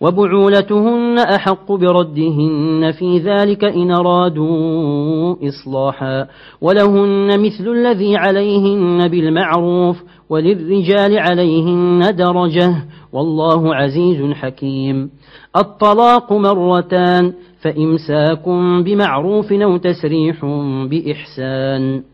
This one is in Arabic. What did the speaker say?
وبعولتهن أحق بردهن في ذلك إن أرادوا إصلاحا. ولهن مثل الذي عليهن بالمعروف وللرجال عليهن درجة. والله عزيز حكيم. الطلاق مرتان فإمساك بمعروف أو تسريح بإحسان.